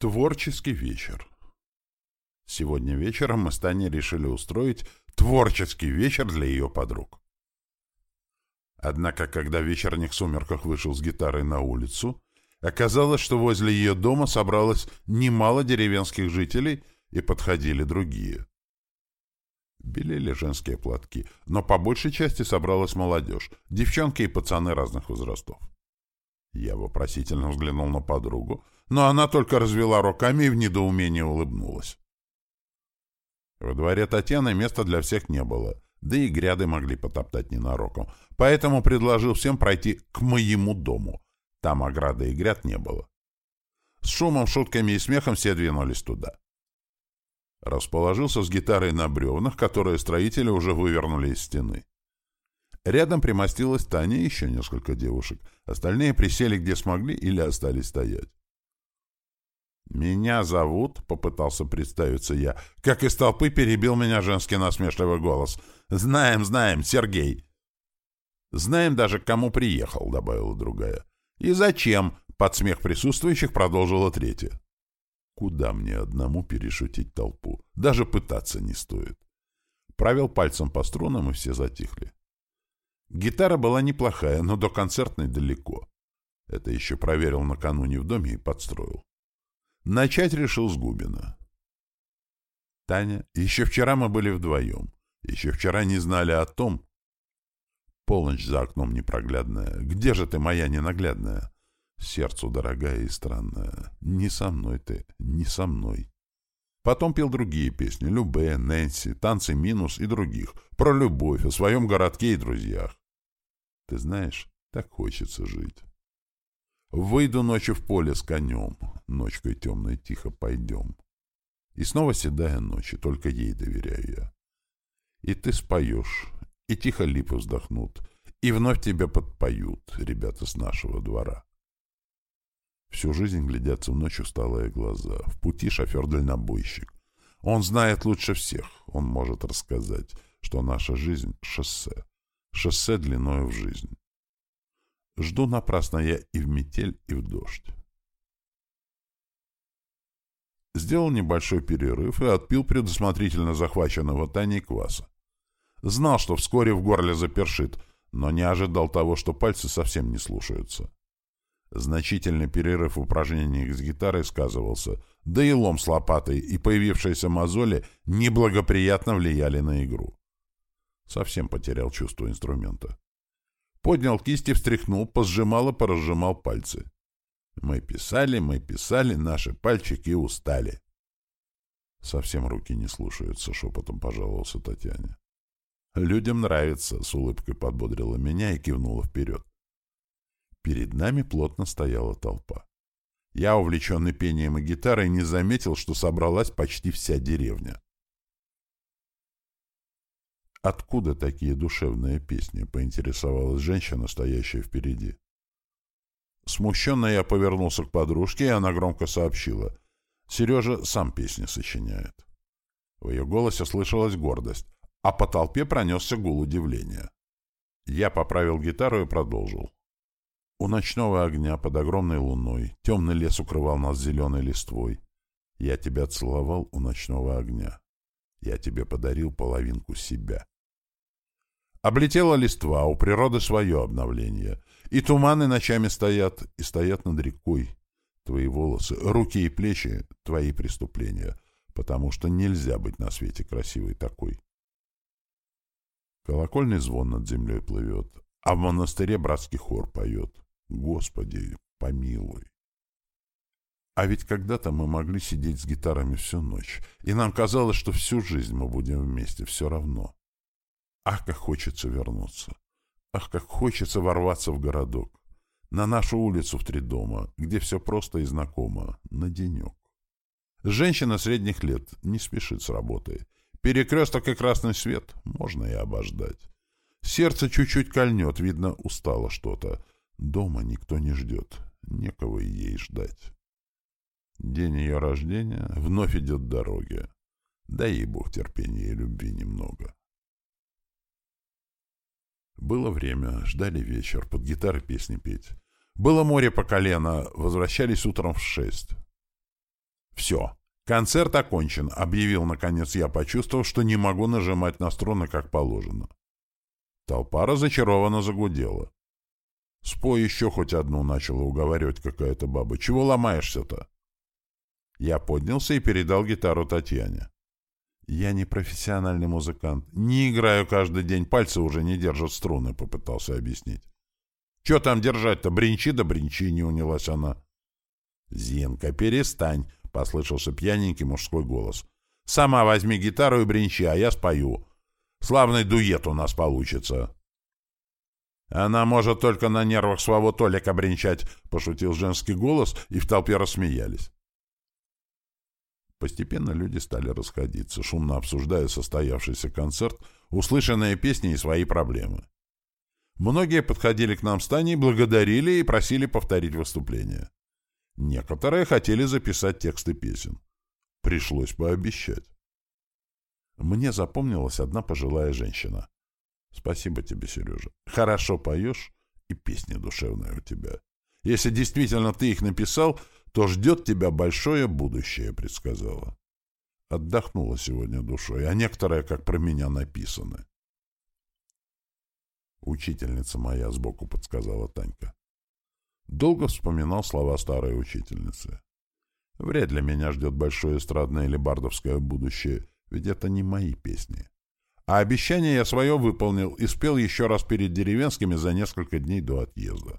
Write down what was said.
Творческий вечер. Сегодня вечером мы с Таней решили устроить творческий вечер для ее подруг. Однако, когда в вечерних сумерках вышел с гитарой на улицу, оказалось, что возле ее дома собралось немало деревенских жителей и подходили другие. Белели женские платки, но по большей части собралась молодежь, девчонки и пацаны разных возрастов. Я вопросительно взглянул на подругу, но она только развела руками и в недоумении улыбнулась. Во дворе Татьяны места для всех не было, да и гряды могли потоптать ненароком, поэтому предложил всем пройти к моему дому. Там ограды и гряд не было. С шумом, шутками и смехом все двинулись туда. Расположился с гитарой на бревнах, которые строители уже вывернули из стены. Рядом примостилась Таня и еще несколько девушек. Остальные присели где смогли или остались стоять. «Меня зовут», — попытался представиться я, как из толпы перебил меня женский насмешливый голос. «Знаем, знаем, Сергей». «Знаем даже, к кому приехал», — добавила другая. «И зачем?» — под смех присутствующих продолжила третья. «Куда мне одному перешутить толпу? Даже пытаться не стоит». Провел пальцем по струнам, и все затихли. Гитара была неплохая, но до концертной далеко. Это еще проверил накануне в доме и подстроил. Начать решил с Губина. Таня, еще вчера мы были вдвоем. Еще вчера не знали о том. Полночь за окном непроглядная. Где же ты, моя ненаглядная? Сердцу дорогая и странная. Не со мной ты, не со мной. Потом пел другие песни. Любе, Нэнси, Танцы минус и других. Про любовь, о своем городке и друзьях. Ты знаешь, так хочется жить. Выйду ночью в поле с конем, ночкой темной тихо пойдем. И снова седая ночь, и только ей доверяю я. И ты споешь, и тихо липы вздохнут, и вновь тебя подпоют ребята с нашего двора. Всю жизнь глядятся в ночь усталые глаза. В пути шофер-дальнобойщик. Он знает лучше всех. Он может рассказать, что наша жизнь — шоссе. Шоссе длиною в жизнь. Жду напрасно я и в метель, и в дождь. Сделал небольшой перерыв и отпил предусмотрительно захваченного Таней кваса. Знал, что вскоре в горле запершит, но не ожидал того, что пальцы совсем не слушаются. Значительный перерыв в упражнениях с гитарой сказывался, да и лом с лопатой и появившиеся мозоли неблагоприятно влияли на игру. Совсем потерял чувство инструмента. Поднял кисти, встряхнул, посжимал и поразжимал пальцы. Мы писали, мы писали, наши пальчики устали. Совсем руки не слушаются, шепотом пожаловался Татьяне. Людям нравится, с улыбкой подбодрила меня и кивнула вперед. Перед нами плотно стояла толпа. Я, увлеченный пением и гитарой, не заметил, что собралась почти вся деревня. «Откуда такие душевные песни?» — поинтересовалась женщина, стоящая впереди. Смущенно я повернулся к подружке, и она громко сообщила. «Сережа сам песни сочиняет». В ее голосе слышалась гордость, а по толпе пронесся гул удивления. Я поправил гитару и продолжил. У ночного огня под огромной луной темный лес укрывал нас зеленой листвой. Я тебя целовал у ночного огня. Я тебе подарил половинку себя. Облетела листва, у природы свое обновление. И туманы ночами стоят, и стоят над рекой. Твои волосы, руки и плечи — твои преступления, потому что нельзя быть на свете красивой такой. Колокольный звон над землей плывет, а в монастыре братский хор поет. Господи, помилуй. А ведь когда-то мы могли сидеть с гитарами всю ночь, и нам казалось, что всю жизнь мы будем вместе, все равно. Ах, как хочется вернуться! Ах, как хочется ворваться в городок! На нашу улицу в три дома, где все просто и знакомо, на денек. Женщина средних лет не спешит с работой. Перекресток и красный свет можно и обождать. Сердце чуть-чуть кольнет, видно, устало что-то. Дома никто не ждет, некого ей ждать. День ее рождения вновь идет дороги. Дай ей Бог терпения и любви немного. Было время, ждали вечер, под гитары песни петь. Было море по колено, возвращались утром в шесть. Все. Концерт окончен, объявил, наконец, я, почувствовав, что не могу нажимать на струны, как положено. Толпа разочарованно загудела. Спой еще хоть одну, начала уговаривать какая-то баба. Чего ломаешься-то? Я поднялся и передал гитару Татьяне. Я не профессиональный музыкант. Не играю каждый день, пальцы уже не держат струны, попытался объяснить. Че там держать-то? Бринчи да бринчи, не унялась она. Зенка, перестань, послышался пьяненький мужской голос. Сама возьми гитару и бринчи, а я спою. Славный дуэт у нас получится. Она может только на нервах своего Толика бренчать, пошутил женский голос, и в толпе рассмеялись. Постепенно люди стали расходиться, шумно обсуждая состоявшийся концерт, услышанные песни и свои проблемы. Многие подходили к нам с Таней, благодарили и просили повторить выступление. Некоторые хотели записать тексты песен. Пришлось пообещать. Мне запомнилась одна пожилая женщина. Спасибо тебе, Сережа. Хорошо поешь, и песни душевные у тебя. Если действительно ты их написал, то ждет тебя большое будущее, предсказала. Отдохнула сегодня душой, а некоторые, как про меня, написаны. Учительница моя сбоку подсказала Танька. Долго вспоминал слова старой учительницы. Вряд ли меня ждет большое эстрадное или бардовское будущее, ведь это не мои песни. А обещание я свое выполнил и спел еще раз перед деревенскими за несколько дней до отъезда.